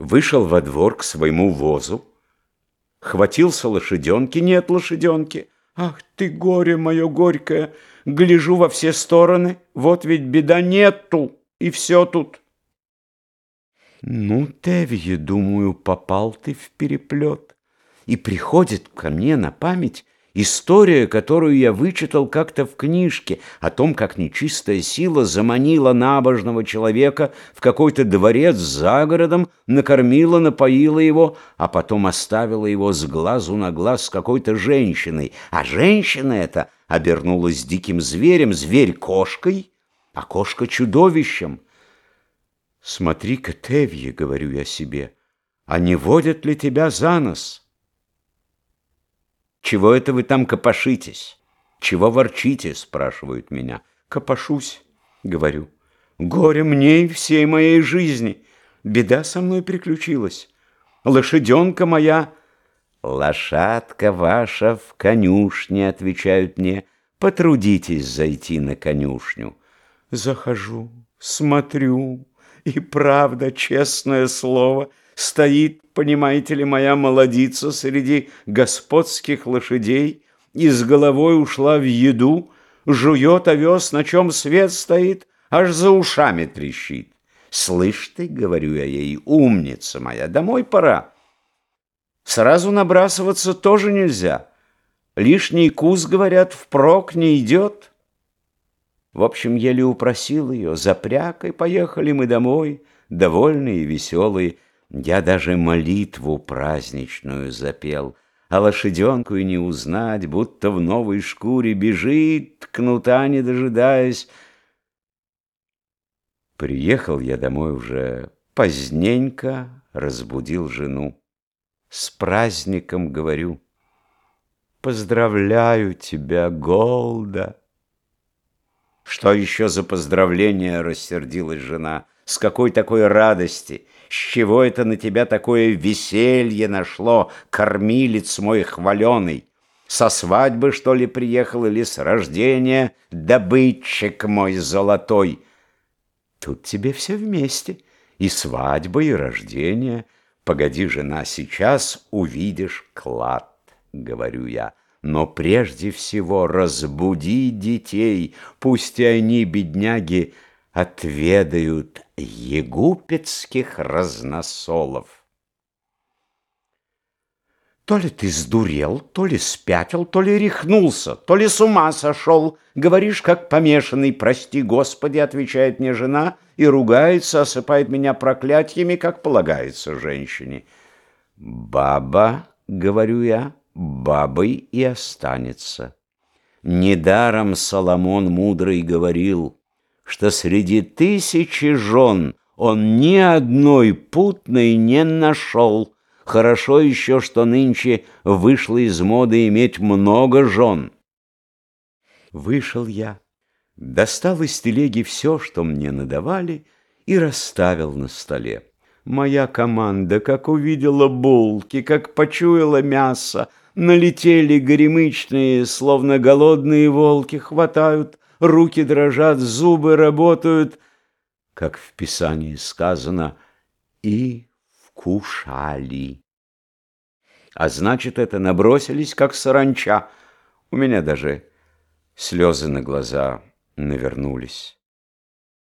Вышел во двор к своему возу, хватился лошаденки, нет лошаденки. Ах ты, горе мое горькое, гляжу во все стороны, вот ведь беда нету, и все тут. Ну, Тевье, думаю, попал ты в переплет. И приходит ко мне на память История, которую я вычитал как-то в книжке, о том, как нечистая сила заманила набожного человека в какой-то дворец за городом, накормила, напоила его, а потом оставила его с глазу на глаз с какой-то женщиной. А женщина эта обернулась диким зверем, зверь кошкой, а кошка чудовищем. «Смотри-ка, Тевье, — говорю я себе, — а не водят ли тебя за нос?» «Чего это вы там копошитесь? Чего ворчите?» — спрашивают меня. «Копошусь», — говорю. «Горе мне и всей моей жизни. Беда со мной приключилась. Лошаденка моя...» «Лошадка ваша в конюшне», — отвечают мне. «Потрудитесь зайти на конюшню». Захожу, смотрю, и правда, честное слово, стоит понимаете ли, моя молодица среди господских лошадей и с головой ушла в еду, жует овес, на чем свет стоит, аж за ушами трещит. «Слышь ты, — говорю я ей, — умница моя, домой пора. Сразу набрасываться тоже нельзя. Лишний кус, говорят, впрок не идет». В общем, еле упросил ее, запряг, и поехали мы домой, довольные и веселые, я даже молитву праздничную запел, А лошаденку и не узнать, Будто в новой шкуре бежит, Кнута не дожидаясь. Приехал я домой уже поздненько, Разбудил жену. С праздником говорю. Поздравляю тебя, Голда. Что еще за поздравление, рассердилась жена. С какой такой радости? С чего это на тебя такое веселье нашло, кормилец мой хваленый? Со свадьбы, что ли, приехал или с рождения, добытчик мой золотой? Тут тебе все вместе, и свадьба, и рождение. Погоди, жена, сейчас увидишь клад, говорю я. Но прежде всего разбуди детей, пусть они, бедняги, отведают егупетских разносолов. То ли ты сдурел, то ли спятил, то ли рехнулся, то ли с ума сошел. Говоришь, как помешанный, прости, Господи, отвечает мне жена и ругается, осыпает меня проклятиями, как полагается женщине. Баба, говорю я, бабой и останется. Недаром Соломон мудрый говорил — что среди тысячи жен он ни одной путной не нашел. Хорошо еще, что нынче вышло из моды иметь много жен. Вышел я, достал из телеги все, что мне надавали, и расставил на столе. Моя команда, как увидела булки, как почуяла мясо, налетели горемычные, словно голодные волки, хватают руки дрожат, зубы работают, как в Писании сказано, и вкушали. А значит, это набросились, как саранча. У меня даже слезы на глаза навернулись.